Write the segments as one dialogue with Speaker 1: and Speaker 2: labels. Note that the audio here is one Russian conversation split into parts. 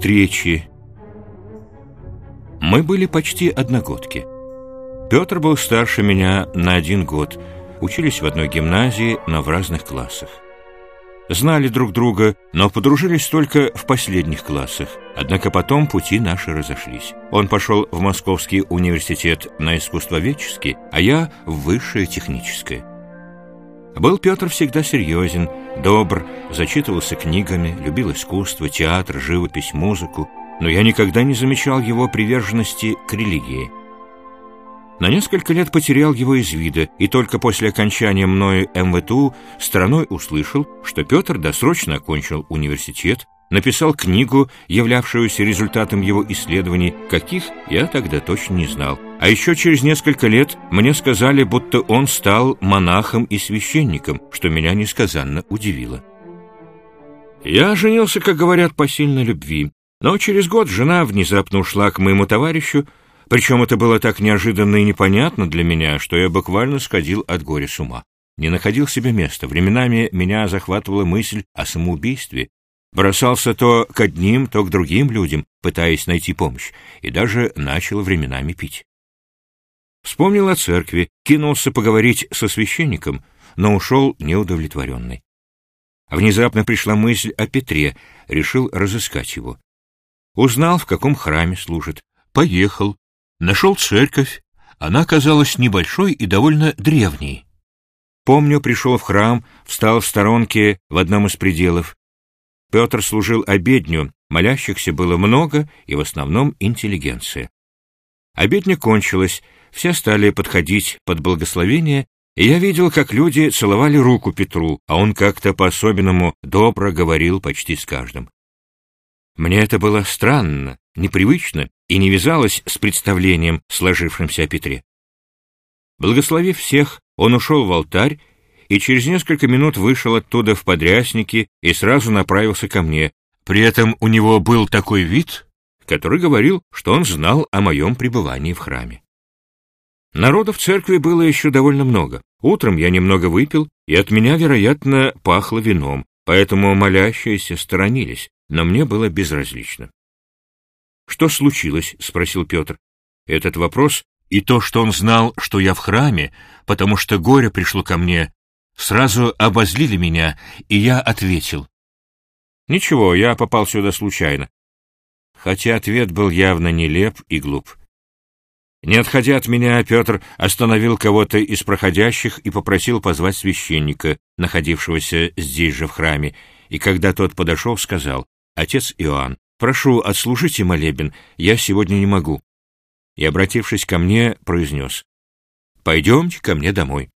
Speaker 1: встречи. Мы были почти одногодки. Петр был старше меня на один год. Учились в одной гимназии, но в разных классах. Знали друг друга, но подружились только в последних классах. Однако потом пути наши разошлись. Он пошел в Московский университет на искусствоведческий, а я в высшее техническое. Был Петр всегда серьезен, добр, зачитывался книгами, любил искусство, театр, живопись, музыку, но я никогда не замечал его приверженности к религии. На несколько лет потерял его из вида, и только после окончания мною МВТУ страной услышал, что Петр досрочно окончил университет, написал книгу, являвшуюся результатом его исследований, каких я тогда точно не знал. А еще через несколько лет мне сказали, будто он стал монахом и священником, что меня несказанно удивило. Я женился, как говорят, по сильной любви, но через год жена внезапно ушла к моему товарищу, причем это было так неожиданно и непонятно для меня, что я буквально сходил от горя с ума. Не находил себе места, временами меня захватывала мысль о самоубийстве, Бросался то к одним, то к другим людям, пытаясь найти помощь, и даже начал временами пить. Вспомнил о церкви, кинулся поговорить со священником, но ушел неудовлетворенный. Внезапно пришла мысль о Петре, решил разыскать его. Узнал, в каком храме служит. Поехал. Нашел церковь. Она оказалась небольшой и довольно древней. Помню, пришел в храм, встал в сторонке в одном из пределов, Петр служил обедню, молящихся было много и в основном интеллигенция. Обедня кончилась, все стали подходить под благословение, и я видел, как люди целовали руку Петру, а он как-то по-особенному добро говорил почти с каждым. Мне это было странно, непривычно и не вязалось с представлением, сложившимся о Петре. Благословив всех, он ушел в алтарь и через несколько минут вышел оттуда в подрясники и сразу направился ко мне. При этом у него был такой вид, который говорил, что он знал о моем пребывании в храме. Народа в церкви было еще довольно много. Утром я немного выпил, и от меня, вероятно, пахло вином, поэтому молящиеся сторонились, но мне было безразлично. «Что случилось?» — спросил Петр. Этот вопрос и то, что он знал, что я в храме, потому что горе пришло ко мне, сразу обозлили меня, и я ответил. Ничего, я попал сюда случайно. Хотя ответ был явно нелеп и глуп. Не отходя от меня, Петр остановил кого-то из проходящих и попросил позвать священника, находившегося здесь же в храме, и когда тот подошел, сказал, «Отец Иоанн, прошу, отслужите молебен, я сегодня не могу». И, обратившись ко мне, произнес, «Пойдемте ко мне домой».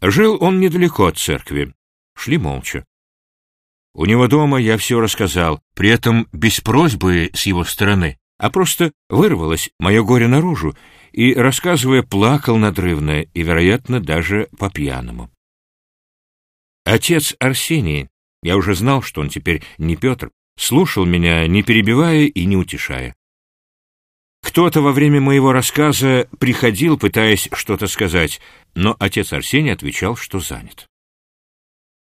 Speaker 1: Жил он недалеко от церкви. Шли молча. У него дома я все рассказал, при этом без просьбы с его стороны, а просто вырвалось мое горе наружу, и, рассказывая, плакал надрывно и, вероятно, даже по-пьяному. Отец Арсений, я уже знал, что он теперь не Петр, слушал меня, не перебивая и не утешая. Кто-то во время моего рассказа приходил, пытаясь что-то сказать, но отец Арсений отвечал, что занят.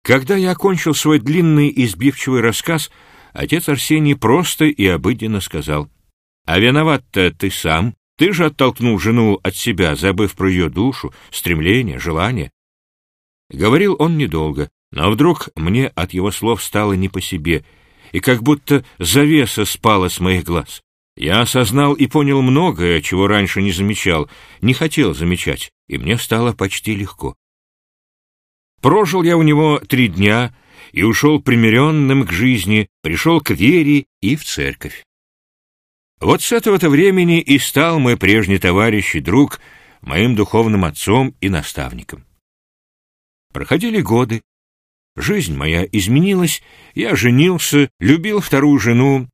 Speaker 1: Когда я окончил свой длинный избивчивый рассказ, отец Арсений просто и обыденно сказал, «А виноват-то ты сам, ты же оттолкнул жену от себя, забыв про ее душу, стремление, желание». Говорил он недолго, но вдруг мне от его слов стало не по себе, и как будто завеса спала с моих глаз. Я осознал и понял многое, чего раньше не замечал, не хотел замечать, и мне стало почти легко. Прожил я у него три дня и ушел примиренным к жизни, пришел к вере и в церковь. Вот с этого-то времени и стал мой прежний товарищ и друг моим духовным отцом и наставником. Проходили годы, жизнь моя изменилась, я женился, любил вторую жену,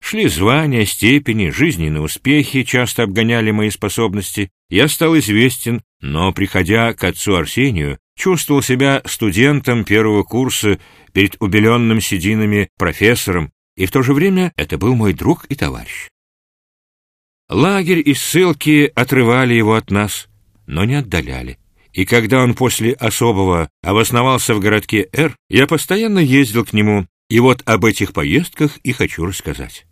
Speaker 1: Шли звания, степени, жизненные успехи часто обгоняли мои способности. Я стал известен, но, приходя к отцу Арсению, чувствовал себя студентом первого курса перед убеленным сединами профессором, и в то же время это был мой друг и товарищ. Лагерь и ссылки отрывали его от нас, но не отдаляли. И когда он после особого обосновался в городке Р, я постоянно ездил к нему, И вот об этих поездках и хочу рассказать.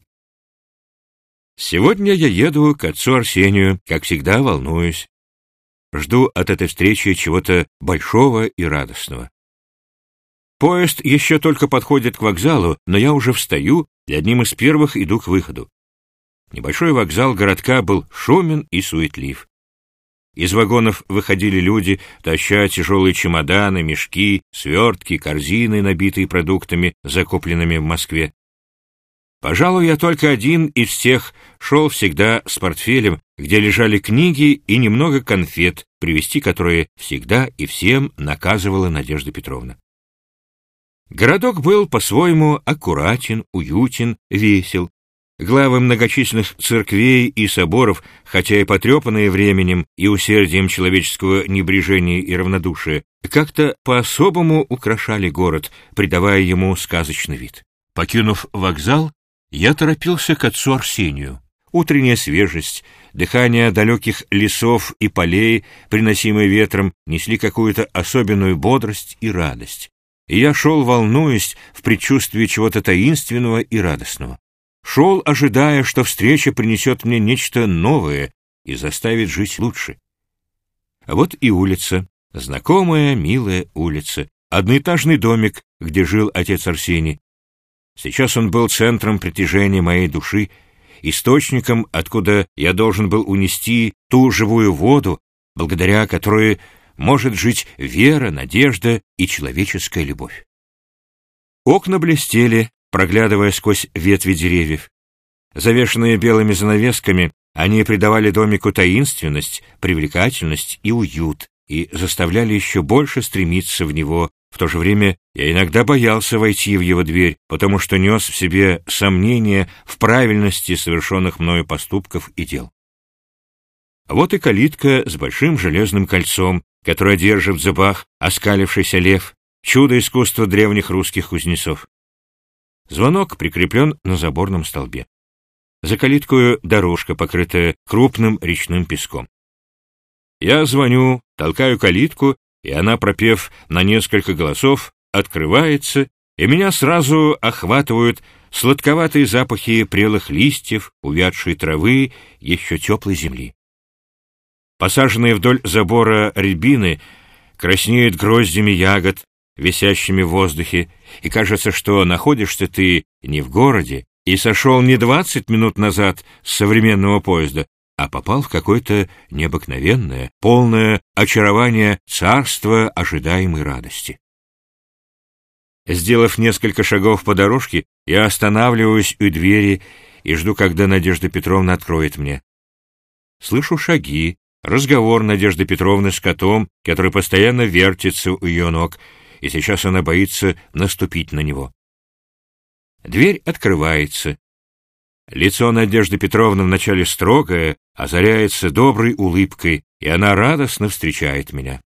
Speaker 1: Сегодня я еду к отцу Арсению, как всегда волнуюсь. Жду от этой встречи чего-то большого и радостного. Поезд еще только подходит к вокзалу, но я уже встаю и одним из первых иду к выходу. Небольшой вокзал городка был шумен и суетлив. Из вагонов выходили люди, таща тяжелые чемоданы, мешки, свертки, корзины, набитые продуктами, закупленными в Москве. Пожалуй, я только один из всех шел всегда с портфелем, где лежали книги и немного конфет, привезти которые всегда и всем наказывала Надежда Петровна. Городок был по-своему аккуратен, уютен, весел. Главы многочисленных церквей и соборов, хотя и потрепанные временем и усердием человеческого небрежения и равнодушия, как-то по-особому украшали город, придавая ему сказочный вид. Покинув вокзал, я торопился к отцу Арсению. Утренняя свежесть, дыхание далеких лесов и полей, приносимые ветром, несли какую-то особенную бодрость и радость. И я шел, волнуясь, в предчувствии чего-то таинственного и радостного. Шел, ожидая, что встреча принесет мне нечто новое и заставит жить лучше. А вот и улица, знакомая, милая улица, одноэтажный домик, где жил отец Арсений. Сейчас он был центром притяжения моей души, источником, откуда я должен был унести ту живую воду, благодаря которой может жить вера, надежда и человеческая любовь. Окна блестели, проглядывая сквозь ветви деревьев. Завешенные белыми занавесками, они придавали домику таинственность, привлекательность и уют, и заставляли еще больше стремиться в него. В то же время я иногда боялся войти в его дверь, потому что нес в себе сомнения в правильности совершенных мною поступков и дел. Вот и калитка с большим железным кольцом, которое держит в зубах оскалившийся лев, чудо искусства древних русских кузнецов. Звонок прикреплен на заборном столбе. За калиткою дорожка, покрытая крупным речным песком. Я звоню, толкаю калитку, и она, пропев на несколько голосов, открывается, и меня сразу охватывают сладковатые запахи прелых листьев, увядшей травы, еще теплой земли. Посаженные вдоль забора рябины краснеют гроздями ягод, висящими в воздухе, и кажется, что находишься ты не в городе и сошел не двадцать минут назад с современного поезда, а попал в какое-то необыкновенное, полное очарование царства ожидаемой радости. Сделав несколько шагов по дорожке, я останавливаюсь у двери и жду, когда Надежда Петровна откроет мне. Слышу шаги, разговор Надежды Петровны с котом, который постоянно вертится у ее ног, и сейчас она боится наступить на него. Дверь открывается. Лицо Надежды Петровны вначале строгое, озаряется доброй улыбкой, и она радостно встречает меня.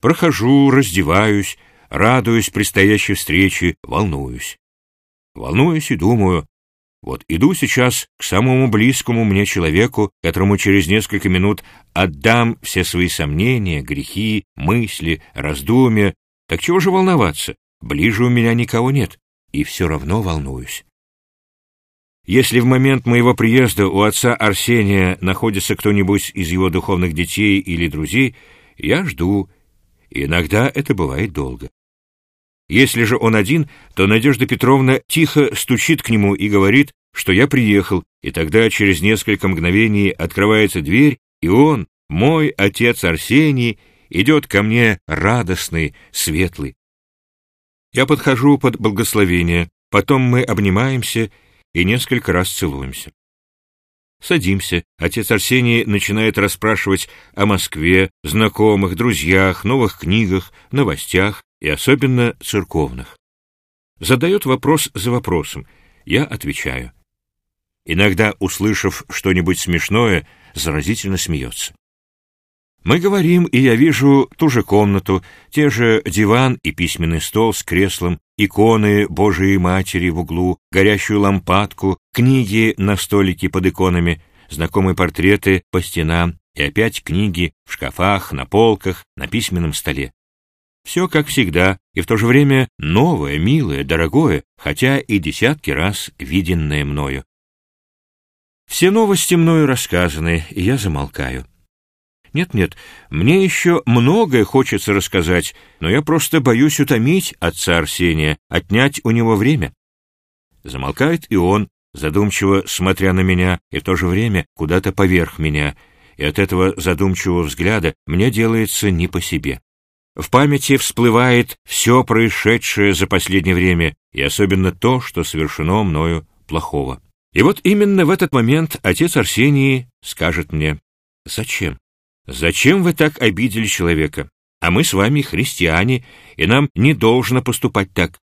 Speaker 1: Прохожу, раздеваюсь, радуюсь предстоящей встрече, волнуюсь. Волнуюсь и думаю, вот иду сейчас к самому близкому мне человеку, которому через несколько минут отдам все свои сомнения, грехи, мысли, раздумья, так чего же волноваться? Ближе у меня никого нет, и все равно волнуюсь. Если в момент моего приезда у отца Арсения находится кто-нибудь из его духовных детей или друзей, я жду, иногда это бывает долго. Если же он один, то Надежда Петровна тихо стучит к нему и говорит, что я приехал, и тогда через несколько мгновений открывается дверь, и он, мой отец Арсений, идет ко мне радостный, светлый. Я подхожу под благословение, потом мы обнимаемся и несколько раз целуемся. Садимся, отец Арсений начинает расспрашивать о Москве, знакомых, друзьях, новых книгах, новостях и особенно церковных. Задает вопрос за вопросом, я отвечаю. Иногда, услышав что-нибудь смешное, заразительно смеется. Мы говорим, и я вижу ту же комнату, те же диван и письменный стол с креслом, иконы Божией Матери в углу, горящую лампадку, книги на столике под иконами, знакомые портреты по стенам и опять книги в шкафах, на полках, на письменном столе. Все как всегда, и в то же время новое, милое, дорогое, хотя и десятки раз виденное мною. Все новости мною рассказаны, и я замолкаю. Нет-нет, мне еще многое хочется рассказать, но я просто боюсь утомить отца Арсения, отнять у него время. Замолкает и он, задумчиво смотря на меня, и в то же время куда-то поверх меня, и от этого задумчивого взгляда мне делается не по себе. В памяти всплывает все происшедшее за последнее время, и особенно то, что совершено мною плохого. И вот именно в этот момент отец Арсений скажет мне, «Зачем? Зачем вы так обидели человека? А мы с вами христиане, и нам не должно поступать так».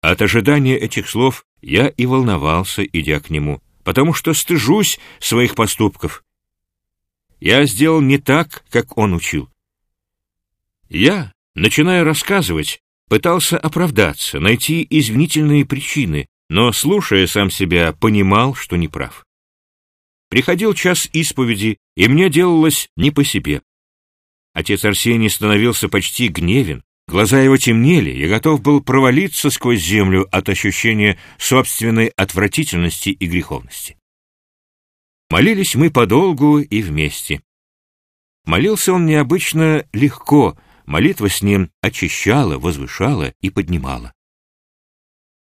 Speaker 1: От ожидания этих слов я и волновался, идя к нему, потому что стыжусь своих поступков. Я сделал не так, как он учил. Я, начиная рассказывать, пытался оправдаться, найти извинительные причины, но, слушая сам себя, понимал, что не прав. Приходил час исповеди, и мне делалось не по себе. Отец Арсений становился почти гневен, глаза его темнели, я готов был провалиться сквозь землю от ощущения собственной отвратительности и греховности. Молились мы подолгу и вместе. Молился он необычно легко, молитва с ним очищала, возвышала и поднимала.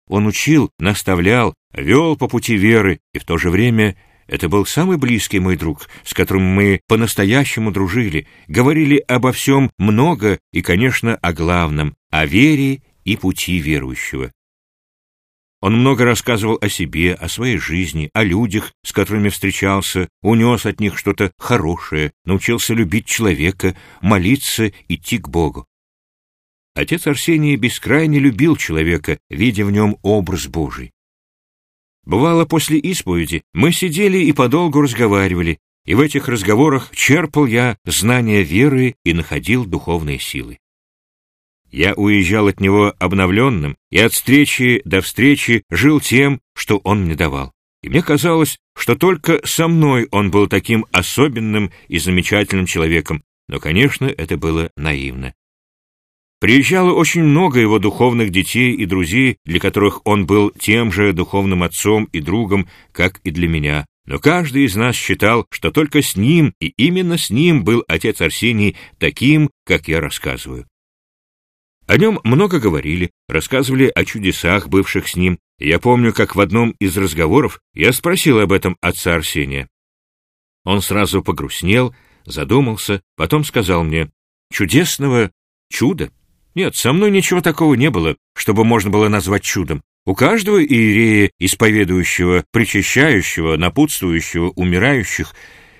Speaker 1: Он учил, наставлял, вел по пути веры, и в то же время это был самый близкий мой друг, с которым мы по-настоящему дружили, говорили обо всем много и, конечно, о главном, о вере и пути верующего. Он много рассказывал о себе, о своей жизни, о людях, с которыми встречался, унес от них что-то хорошее, научился любить человека, молиться, идти к Богу. Отец Арсений бескрайне любил человека, видя в нем образ Божий. Бывало, после исповеди мы сидели и подолгу разговаривали, и в этих разговорах черпал я знания веры и находил духовные силы. Я уезжал от него обновленным, и от встречи до встречи жил тем, что он мне давал. И мне казалось, что только со мной он был таким особенным и замечательным человеком, но, конечно, это было наивно. Приезжало очень много его духовных детей и друзей, для которых он был тем же духовным отцом и другом, как и для меня. Но каждый из нас считал, что только с ним и именно с ним был отец Арсений таким, как я рассказываю. О нем много говорили, рассказывали о чудесах, бывших с ним. Я помню, как в одном из разговоров я спросил об этом отца Арсения. Он сразу погрустнел, задумался, потом сказал мне, «Чудесного чуда? Нет, со мной ничего такого не было, чтобы можно было назвать чудом. У каждого иерея, исповедующего, причащающего, напутствующего умирающих,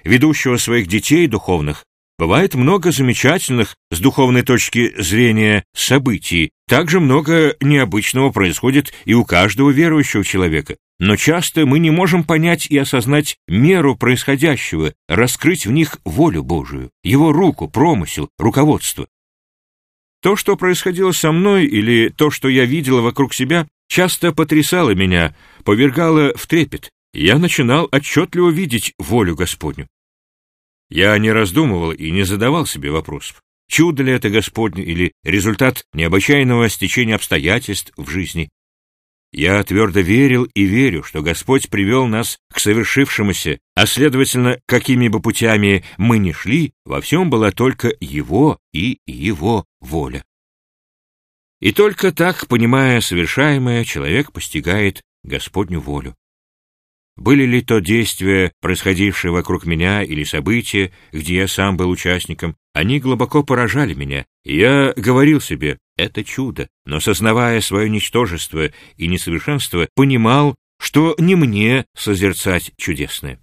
Speaker 1: ведущего своих детей духовных, Бывает много замечательных с духовной точки зрения событий, также много необычного происходит и у каждого верующего человека. Но часто мы не можем понять и осознать меру происходящего, раскрыть в них волю Божию, его руку, промысел, руководство. То, что происходило со мной, или то, что я видела вокруг себя, часто потрясало меня, повергало в трепет. Я начинал отчетливо видеть волю Господню. Я не раздумывал и не задавал себе вопросов, чудо ли это Господне или результат необычайного стечения обстоятельств в жизни. Я твердо верил и верю, что Господь привел нас к совершившемуся, а следовательно, какими бы путями мы ни шли, во всем была только Его и Его воля. И только так, понимая совершаемое, человек постигает Господню волю. Были ли то действия, происходившие вокруг меня, или события, где я сам был участником, они глубоко поражали меня, я говорил себе «это чудо», но, сознавая свое ничтожество и несовершенство, понимал, что не мне созерцать чудесное.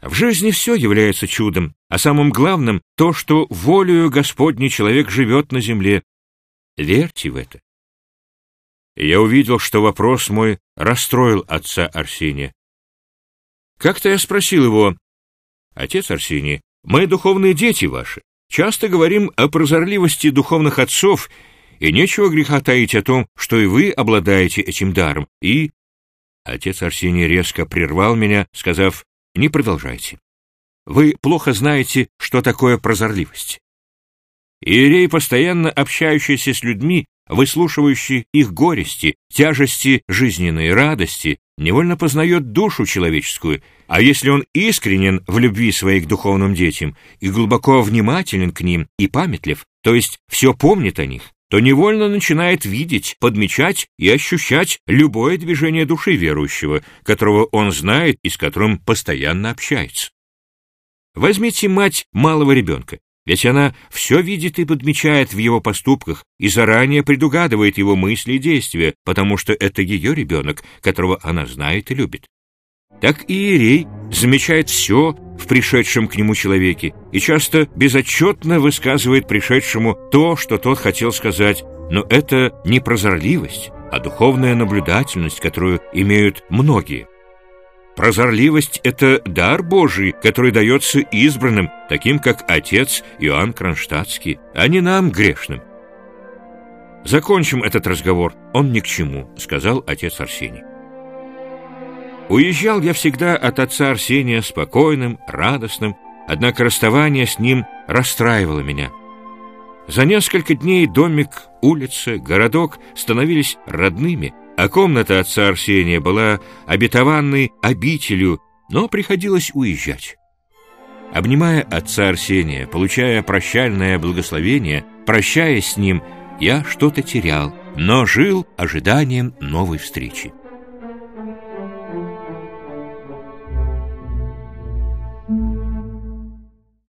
Speaker 1: В жизни все является чудом, а самым главным то, что волею Господней человек живет на земле. Верьте в это я увидел, что вопрос мой расстроил отца Арсения. Как-то я спросил его, «Отец Арсений, мы духовные дети ваши, часто говорим о прозорливости духовных отцов, и нечего греха таить о том, что и вы обладаете этим даром, и...» Отец Арсений резко прервал меня, сказав, «Не продолжайте. Вы плохо знаете, что такое прозорливость. Иерей, постоянно общающийся с людьми, выслушивающий их горести, тяжести жизненной радости, невольно познает душу человеческую, а если он искренен в любви своей к духовным детям и глубоко внимателен к ним и памятлив, то есть все помнит о них, то невольно начинает видеть, подмечать и ощущать любое движение души верующего, которого он знает и с которым постоянно общается. Возьмите мать малого ребенка, ведь она все видит и подмечает в его поступках и заранее предугадывает его мысли и действия, потому что это ее ребенок, которого она знает и любит. Так и Иерей замечает все в пришедшем к нему человеке и часто безотчетно высказывает пришедшему то, что тот хотел сказать, но это не прозорливость, а духовная наблюдательность, которую имеют многие. Прозорливость — это дар Божий, который дается избранным, таким как отец Иоанн Кронштадтский, а не нам, грешным. «Закончим этот разговор, он ни к чему», — сказал отец Арсений. Уезжал я всегда от отца Арсения спокойным, радостным, однако расставание с ним расстраивало меня. За несколько дней домик, улица, городок становились родными, а комната отца Арсения была обетованной обителю, но приходилось уезжать. Обнимая отца Арсения, получая прощальное благословение, прощаясь с ним, я что-то терял, но жил ожиданием новой встречи.